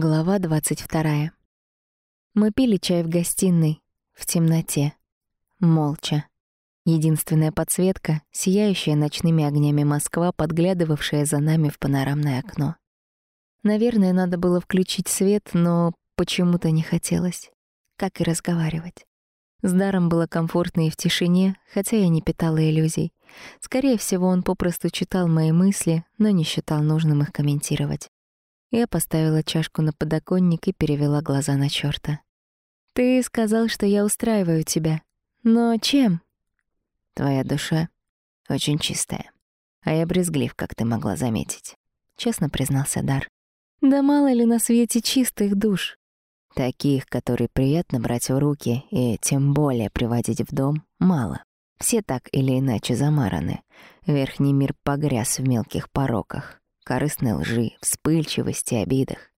Глава 22. Мы пили чай в гостиной, в темноте, молча. Единственная подсветка — сияющая ночными огнями Москва, подглядывавшая за нами в панорамное окно. Наверное, надо было включить свет, но почему-то не хотелось. Как и разговаривать. С Даром было комфортно и в тишине, хотя я не питала иллюзий. Скорее всего, он попросту читал мои мысли, но не считал нужным их комментировать. Я поставила чашку на подоконник и перевела глаза на чёрта. «Ты сказал, что я устраиваю тебя. Но чем?» «Твоя душа очень чистая. А я брезглив, как ты могла заметить», — честно признался Дар. «Да мало ли на свете чистых душ». Таких, которые приятно брать в руки и тем более приводить в дом, мало. Все так или иначе замараны. Верхний мир погряз в мелких пороках корыстной лжи, вспыльчивости, обидах,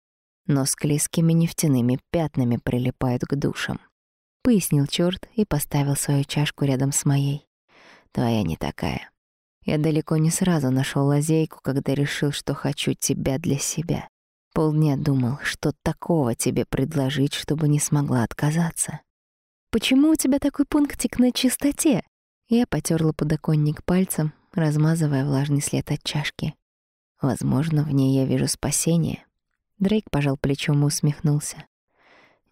но с клейскими нефтяными пятнами прилипает к душам. Пояснил чёрт и поставил свою чашку рядом с моей. Твоя не такая. Я далеко не сразу нашел лазейку, когда решил, что хочу тебя для себя. Полдня думал, что такого тебе предложить, чтобы не смогла отказаться. «Почему у тебя такой пунктик на чистоте?» Я потерла подоконник пальцем, размазывая влажный след от чашки. Возможно, в ней я вижу спасение. Дрейк пожал плечом и усмехнулся.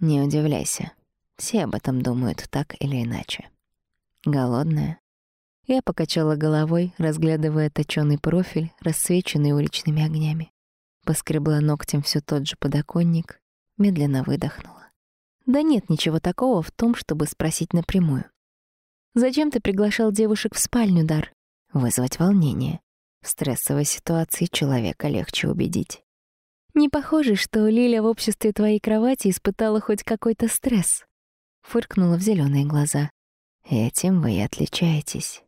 Не удивляйся. Все об этом думают так или иначе. Голодная? Я покачала головой, разглядывая точёный профиль, рассвеченный уличными огнями. Поскребла ногтем всё тот же подоконник, медленно выдохнула. Да нет ничего такого в том, чтобы спросить напрямую. «Зачем ты приглашал девушек в спальню, Дар?» «Вызвать волнение. В стрессовой ситуации человека легче убедить. «Не похоже, что Лиля в обществе твоей кровати испытала хоть какой-то стресс», — фыркнула в зеленые глаза. «Этим вы и отличаетесь».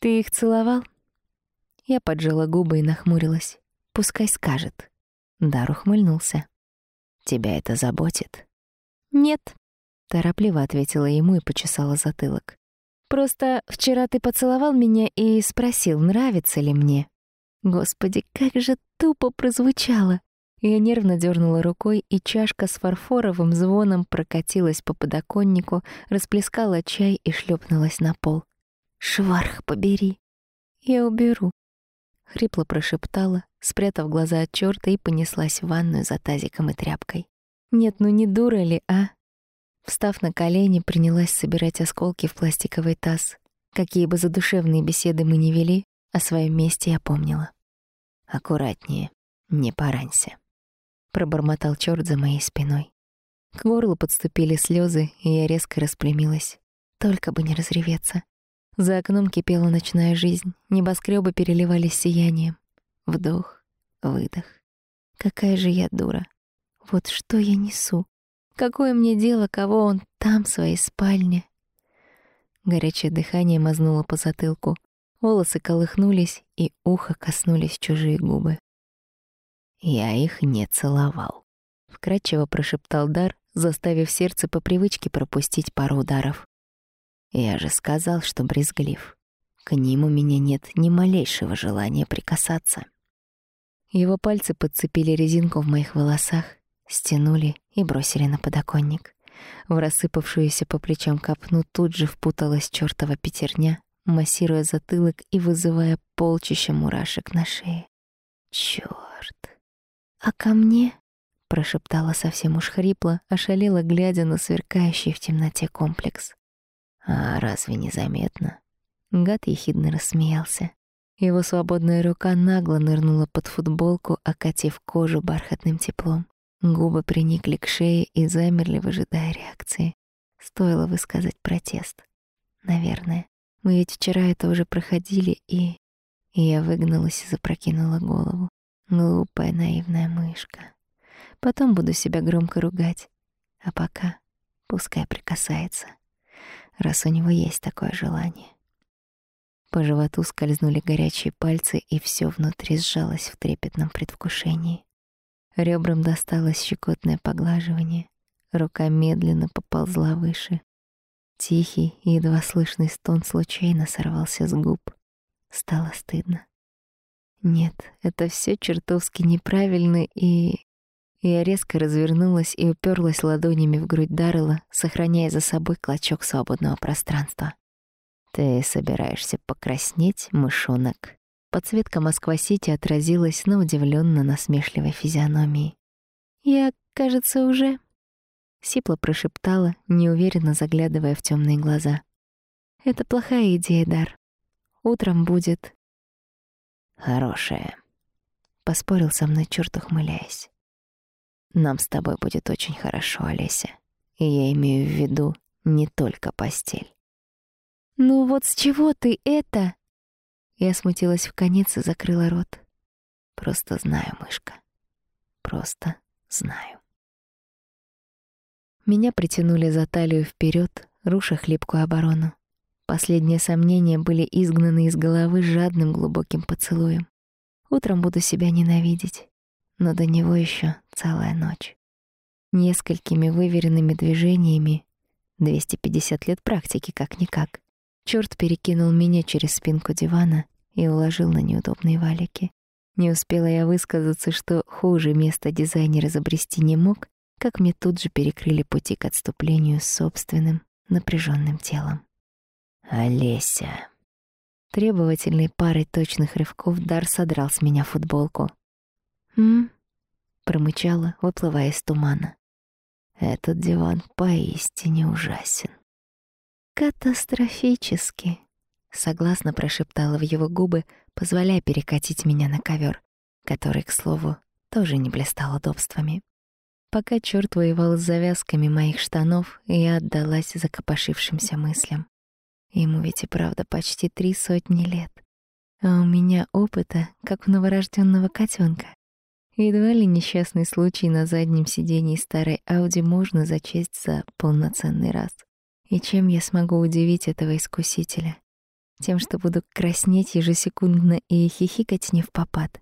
«Ты их целовал?» Я поджала губы и нахмурилась. «Пускай скажет». Дар ухмыльнулся. «Тебя это заботит?» «Нет», — торопливо ответила ему и почесала затылок. Просто вчера ты поцеловал меня и спросил, нравится ли мне. Господи, как же тупо прозвучало. Я нервно дернула рукой, и чашка с фарфоровым звоном прокатилась по подоконнику, расплескала чай и шлепнулась на пол. «Шварх, побери!» «Я уберу», — хрипло прошептала, спрятав глаза от чёрта и понеслась в ванную за тазиком и тряпкой. «Нет, ну не дура ли, а? Встав на колени, принялась собирать осколки в пластиковый таз. Какие бы задушевные беседы мы ни вели, о своем месте я помнила. «Аккуратнее, не поранься», — пробормотал чёрт за моей спиной. К горлу подступили слезы, и я резко распрямилась. Только бы не разреветься. За окном кипела ночная жизнь, небоскребы переливались сиянием. Вдох, выдох. Какая же я дура. Вот что я несу. Какое мне дело, кого он там, в своей спальне? Горячее дыхание мазнуло по затылку. Волосы колыхнулись, и ухо коснулись чужие губы. «Я их не целовал», — вкратчиво прошептал Дар, заставив сердце по привычке пропустить пару ударов. «Я же сказал, что брезглив. К ним у меня нет ни малейшего желания прикасаться». Его пальцы подцепили резинку в моих волосах, стянули и бросили на подоконник. В рассыпавшуюся по плечам копну тут же впуталась чёртова пятерня, массируя затылок и вызывая полчища мурашек на шее. Чёрт! А ко мне? прошептала совсем уж хрипло, ошалела, глядя на сверкающий в темноте комплекс. А разве не заметно? Гад ехидно рассмеялся. Его свободная рука нагло нырнула под футболку, окатив кожу бархатным теплом. Губы приникли к шее и замерли, выжидая реакции. Стоило высказать протест. Наверное. Мы ведь вчера это уже проходили, и... И я выгнулась и запрокинула голову. Глупая наивная мышка. Потом буду себя громко ругать. А пока пускай прикасается, раз у него есть такое желание. По животу скользнули горячие пальцы, и все внутри сжалось в трепетном предвкушении. Ребрам досталось щекотное поглаживание. Рука медленно поползла выше. Тихий, едва слышный стон случайно сорвался с губ. Стало стыдно. Нет, это все чертовски неправильно и... Я резко развернулась и уперлась ладонями в грудь Даррела, сохраняя за собой клочок свободного пространства. «Ты собираешься покраснеть, мышонок?» Подсветка Москва-Сити отразилась на удивленно насмешливой физиономии. «Я, кажется, уже...» Сипла прошептала, неуверенно заглядывая в темные глаза. «Это плохая идея, Дар. Утром будет...» «Хорошая», — поспорил со мной черт, ухмыляясь. «Нам с тобой будет очень хорошо, Олеся. И я имею в виду не только постель». «Ну вот с чего ты это?» Я смутилась в конец и закрыла рот. «Просто знаю, мышка. Просто знаю». Меня притянули за талию вперед, руша хлипкую оборону. Последние сомнения были изгнаны из головы жадным глубоким поцелуем. Утром буду себя ненавидеть, но до него еще целая ночь. Несколькими выверенными движениями, 250 лет практики как-никак, Чёрт перекинул меня через спинку дивана и уложил на неудобные валики. Не успела я высказаться, что хуже место дизайнер изобрести не мог, как мне тут же перекрыли пути к отступлению собственным напряженным телом. «Олеся!» Требовательной парой точных рывков Дар содрал с меня футболку. «М?» — промычала, выплывая из тумана. «Этот диван поистине ужасен». «Катастрофически», — согласно прошептала в его губы, позволяя перекатить меня на ковер, который, к слову, тоже не блистал удобствами. Пока черт воевал с завязками моих штанов, я отдалась закопошившимся мыслям. Ему ведь и правда почти три сотни лет. А у меня опыта, как у новорожденного котенка. Едва ли несчастный случай на заднем сидении старой Ауди можно зачесть за полноценный раз. И чем я смогу удивить этого искусителя? Тем, что буду краснеть ежесекундно и хихикать не в попад.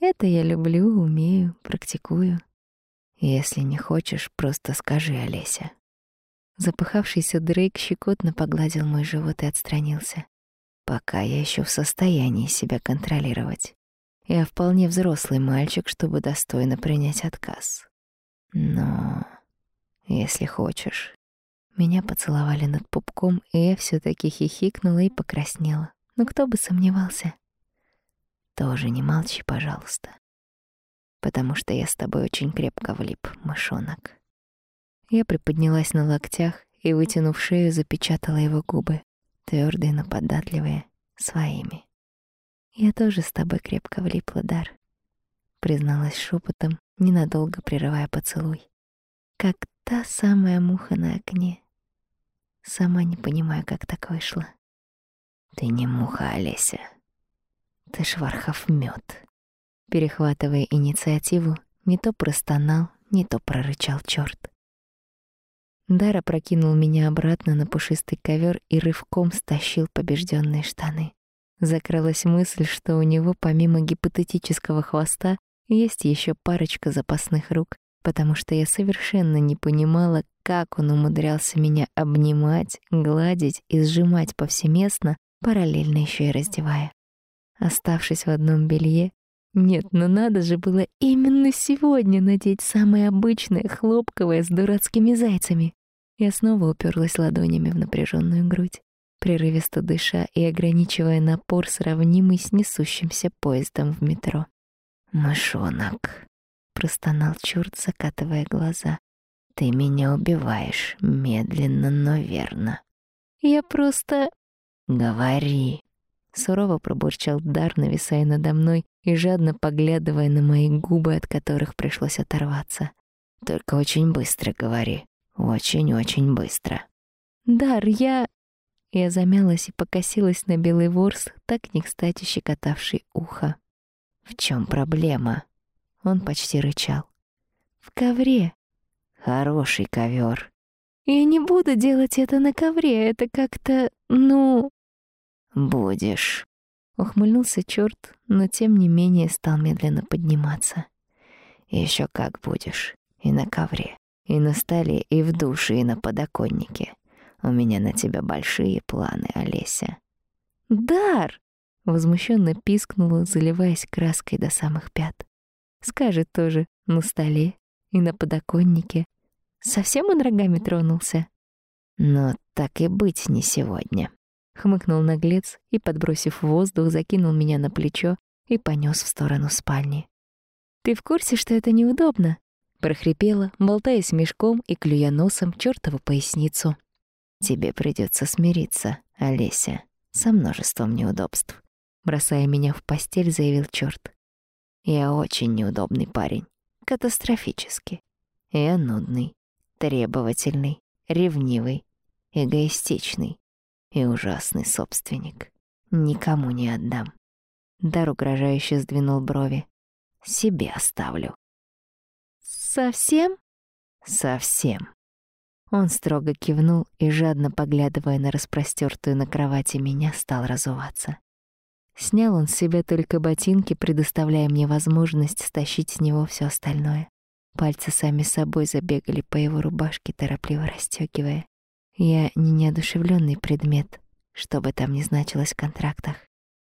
Это я люблю, умею, практикую. Если не хочешь, просто скажи, Олеся. Запыхавшийся Дрейк щекотно погладил мой живот и отстранился. Пока я еще в состоянии себя контролировать. Я вполне взрослый мальчик, чтобы достойно принять отказ. Но если хочешь, меня поцеловали над пупком, и я все таки хихикнула и покраснела. Но кто бы сомневался. Тоже не молчи, пожалуйста. Потому что я с тобой очень крепко влип, мышонок. Я приподнялась на локтях и, вытянув шею, запечатала его губы, твердые, но податливые, своими. «Я тоже с тобой крепко влипла, Дар», — призналась шепотом, ненадолго прерывая поцелуй. «Как та самая муха на окне, Сама не понимаю, как так вышло. Ты не муха, Олеся. Ты швархов мед. Перехватывая инициативу, не то простонал, не то прорычал черт. Дара прокинул меня обратно на пушистый ковер и рывком стащил побежденные штаны. Закралась мысль, что у него помимо гипотетического хвоста есть еще парочка запасных рук, потому что я совершенно не понимала, как он умудрялся меня обнимать, гладить и сжимать повсеместно, параллельно еще и раздевая. Оставшись в одном белье, нет, ну надо же было именно сегодня надеть самое обычное, хлопковое, с дурацкими зайцами. Я снова уперлась ладонями в напряженную грудь, прерывисто дыша и ограничивая напор, сравнимый с несущимся поездом в метро. «Мышонок», простонал чёрт, закатывая глаза. Ты меня убиваешь, медленно, но верно. Я просто... Говори. Сурово пробурчал Дар, нависая надо мной и жадно поглядывая на мои губы, от которых пришлось оторваться. Только очень быстро говори. Очень-очень быстро. Дар, я... Я замялась и покосилась на белый ворс, так не кстати щекотавший ухо. В чем проблема? Он почти рычал. «В ковре». «Хороший ковер. «Я не буду делать это на ковре, это как-то, ну...» «Будешь». Ухмыльнулся черт, но тем не менее стал медленно подниматься. Еще как будешь. И на ковре, и на столе, и в душе, и на подоконнике. У меня на тебя большие планы, Олеся». «Дар!» — возмущенно пискнула, заливаясь краской до самых пят. Скажет тоже на столе, и на подоконнике. Совсем он рогами тронулся? Но так и быть не сегодня. Хмыкнул наглец и, подбросив воздух, закинул меня на плечо и понёс в сторону спальни. «Ты в курсе, что это неудобно?» прохрипела, болтаясь мешком и клюя носом чёртову поясницу. «Тебе придётся смириться, Олеся, со множеством неудобств», бросая меня в постель, заявил чёрт. «Я очень неудобный парень, катастрофически. Я нудный, требовательный, ревнивый, эгоистичный и ужасный собственник. Никому не отдам». Дар угрожающе сдвинул брови. «Себе оставлю». «Совсем?» «Совсем». Он строго кивнул и, жадно поглядывая на распростёртую на кровати меня, стал разуваться. Снял он с себя только ботинки, предоставляя мне возможность стащить с него всё остальное. Пальцы сами собой забегали по его рубашке, торопливо расстёгивая. Я не неодушевлённый предмет, что бы там ни значилось в контрактах.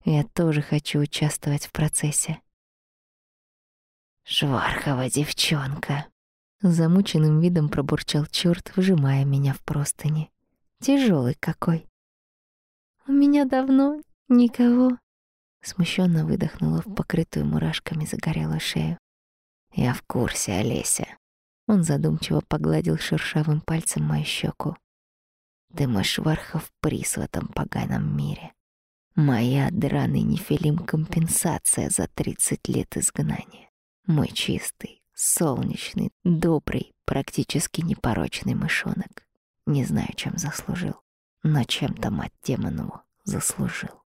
Я тоже хочу участвовать в процессе. «Швархова девчонка!» Замученным видом пробурчал чёрт, выжимая меня в простыни. Тяжелый какой. «У меня давно никого...» Смущенно выдохнула в покрытую мурашками загорелую шею. «Я в курсе, Олеся». Он задумчиво погладил шершавым пальцем мою щеку. «Ты мой Швархов приз в этом поганом мире. Моя драный нефилим компенсация за тридцать лет изгнания. Мой чистый, солнечный, добрый, практически непорочный мышонок. Не знаю, чем заслужил, но чем-то мать демонову заслужил.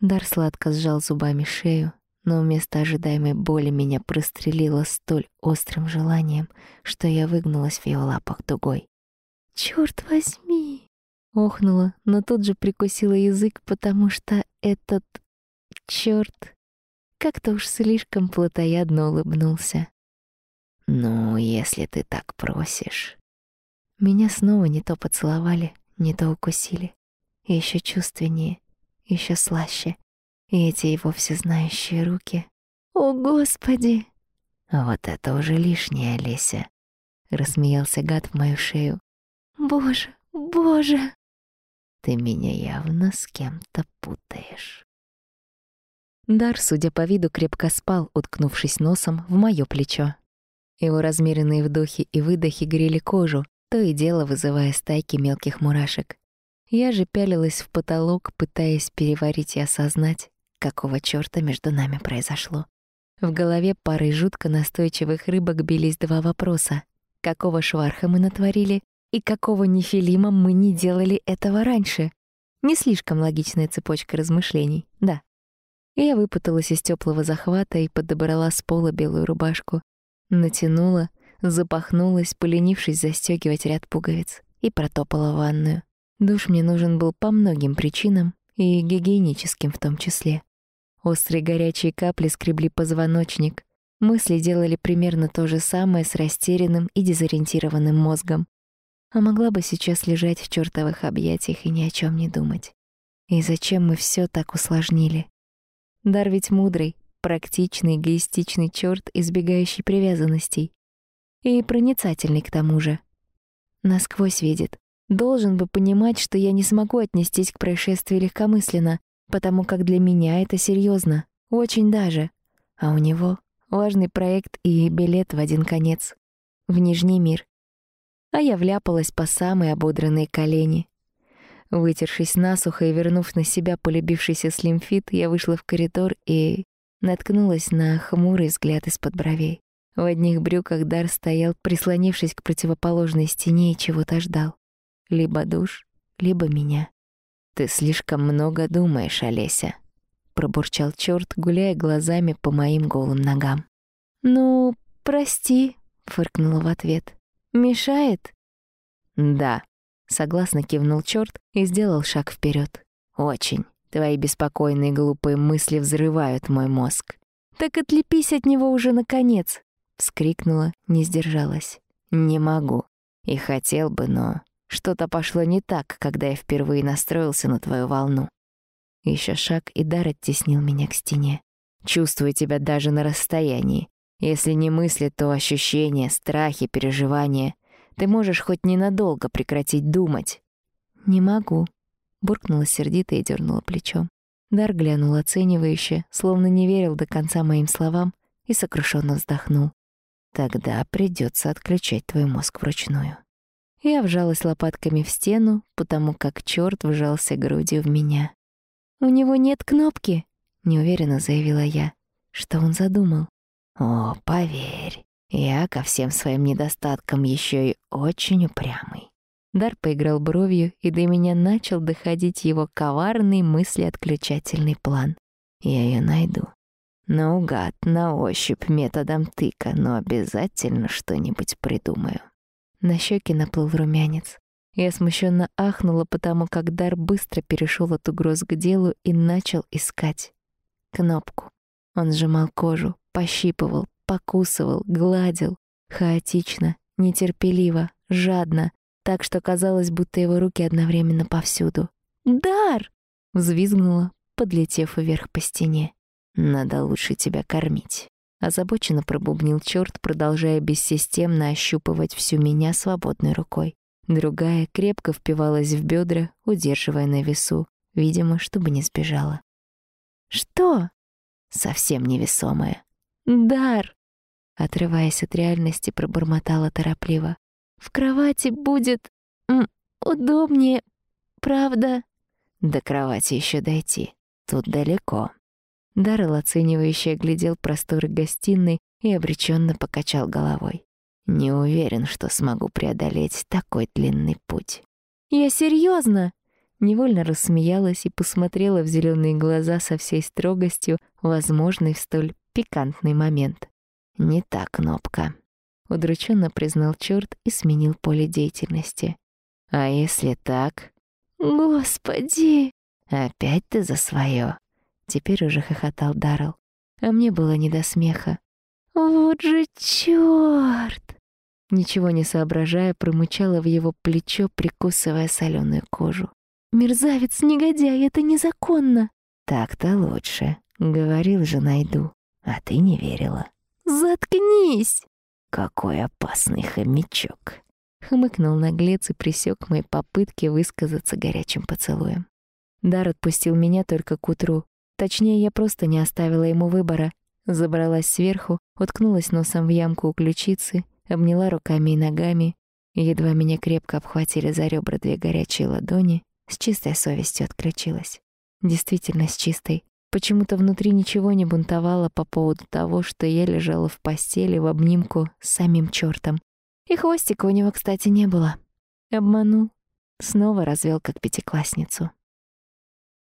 Дар сладко сжал зубами шею, но вместо ожидаемой боли меня прострелило столь острым желанием, что я выгнулась в его лапах дугой. «Чёрт возьми!» — охнула, но тут же прикусила язык, потому что этот чёрт как-то уж слишком плотоядно улыбнулся. «Ну, если ты так просишь...» Меня снова не то поцеловали, не то укусили. Еще чувственнее, еще слаще. И эти его всезнающие руки. «О, Господи!» «Вот это уже лишнее, Олеся!» Рассмеялся гад в мою шею. «Боже, боже!» «Ты меня явно с кем-то путаешь». Дар, судя по виду, крепко спал, уткнувшись носом в моё плечо. Его размеренные вдохи и выдохи грели кожу, то и дело вызывая стайки мелких мурашек. Я же пялилась в потолок, пытаясь переварить и осознать, какого чёрта между нами произошло. В голове парой жутко настойчивых рыбок бились два вопроса. Какого шварха мы натворили и какого нефилима мы не делали этого раньше? Не слишком логичная цепочка размышлений, да. Я выпуталась из теплого захвата и подобрала с пола белую рубашку. Натянула, запахнулась, поленившись застёгивать ряд пуговиц, и протопала ванную. Душ мне нужен был по многим причинам, и гигиеническим в том числе. Острые горячие капли скребли позвоночник. Мысли делали примерно то же самое с растерянным и дезориентированным мозгом. А могла бы сейчас лежать в чёртовых объятиях и ни о чём не думать. И зачем мы всё так усложнили? Дар ведь мудрый, практичный, эгоистичный чёрт, избегающий привязанностей. И проницательный к тому же. Насквозь видит. Должен бы понимать, что я не смогу отнестись к происшествию легкомысленно, потому как для меня это серьезно, очень даже. А у него важный проект и билет в один конец. В Нижний мир. А я вляпалась по самые ободранные колени. Вытершись насухо и вернув на себя полюбившийся слимфит, я вышла в коридор и наткнулась на хмурый взгляд из-под бровей. В одних брюках Дар стоял, прислонившись к противоположной стене и чего-то ждал. Либо душ, либо меня. «Ты слишком много думаешь, Олеся», — пробурчал чёрт, гуляя глазами по моим голым ногам. «Ну, прости», — фыркнула в ответ. «Мешает?» «Да», Согласно кивнул чёрт и сделал шаг вперёд. «Очень. Твои беспокойные глупые мысли взрывают мой мозг». «Так отлепись от него уже, наконец!» — вскрикнула, не сдержалась. «Не могу. И хотел бы, но что-то пошло не так, когда я впервые настроился на твою волну». Ещё шаг, и дар оттеснил меня к стене. «Чувствую тебя даже на расстоянии. Если не мысли, то ощущения, страхи, переживания. Ты можешь хоть ненадолго прекратить думать. «Не могу», — буркнула сердито и дернула плечом. Дар глянул оценивающе, словно не верил до конца моим словам, и сокрушенно вздохнул. «Тогда придется отключать твой мозг вручную». Я вжалась лопатками в стену, потому как черт вжался грудью в меня. «У него нет кнопки», — неуверенно заявила я. Что он задумал? «О, поверь, я ко всем своим недостаткам еще и очень упрямый. Дар поиграл бровью, и до меня начал доходить его коварный мыслеотключательный план. Я ее найду. Наугад, на ощупь, методом тыка, но обязательно что-нибудь придумаю. На щеке наплыл румянец. Я смущенно ахнула, потому как Дар быстро перешел от угроз к делу и начал искать кнопку. Он сжимал кожу, пощипывал, покусывал, гладил. Хаотично, нетерпеливо, жадно, так что казалось, будто его руки одновременно повсюду. «Дар!» — взвизгнула, подлетев вверх по стене. «Надо лучше тебя кормить». Озабоченно пробубнил черт, продолжая бессистемно ощупывать всю меня свободной рукой. Другая крепко впивалась в бедра, удерживая на весу, видимо, чтобы не сбежала. «Что?» «Совсем невесомая». «Дар!» Отрываясь от реальности, пробормотала торопливо. В кровати будет удобнее, правда? До кровати еще дойти. Тут далеко. Даррелл оценивающе глядел просторы гостиной и обреченно покачал головой. Не уверен, что смогу преодолеть такой длинный путь. Я серьезно! Невольно рассмеялась и посмотрела в зеленые глаза со всей строгостью, возможной в столь пикантный момент. Не та кнопка удрученно признал черт и сменил поле деятельности. А если так? Господи! Опять ты за свое. Теперь уже хохотал Даррелл. А мне было не до смеха. Вот же чёрт! Ничего не соображая, промычала в его плечо, прикусывая соленую кожу. «Мерзавец, негодяй, это незаконно!» «Так-то лучше», — говорил же найду, а ты не верила. «Заткнись!» «Какой опасный хомячок!» Хмыкнул наглец и присек мои попытки высказаться горячим поцелуем. Дар отпустил меня только к утру. Точнее, я просто не оставила ему выбора. Забралась сверху, уткнулась носом в ямку у ключицы, обняла руками и ногами. Едва меня крепко обхватили за ребра две горячие ладони, с чистой совестью отключилась. Действительно с чистой. Почему-то внутри ничего не бунтовало по поводу того, что я лежала в постели в обнимку с самим чёртом. И хвостика у него, кстати, не было. Обманул. Снова развел как пятиклассницу.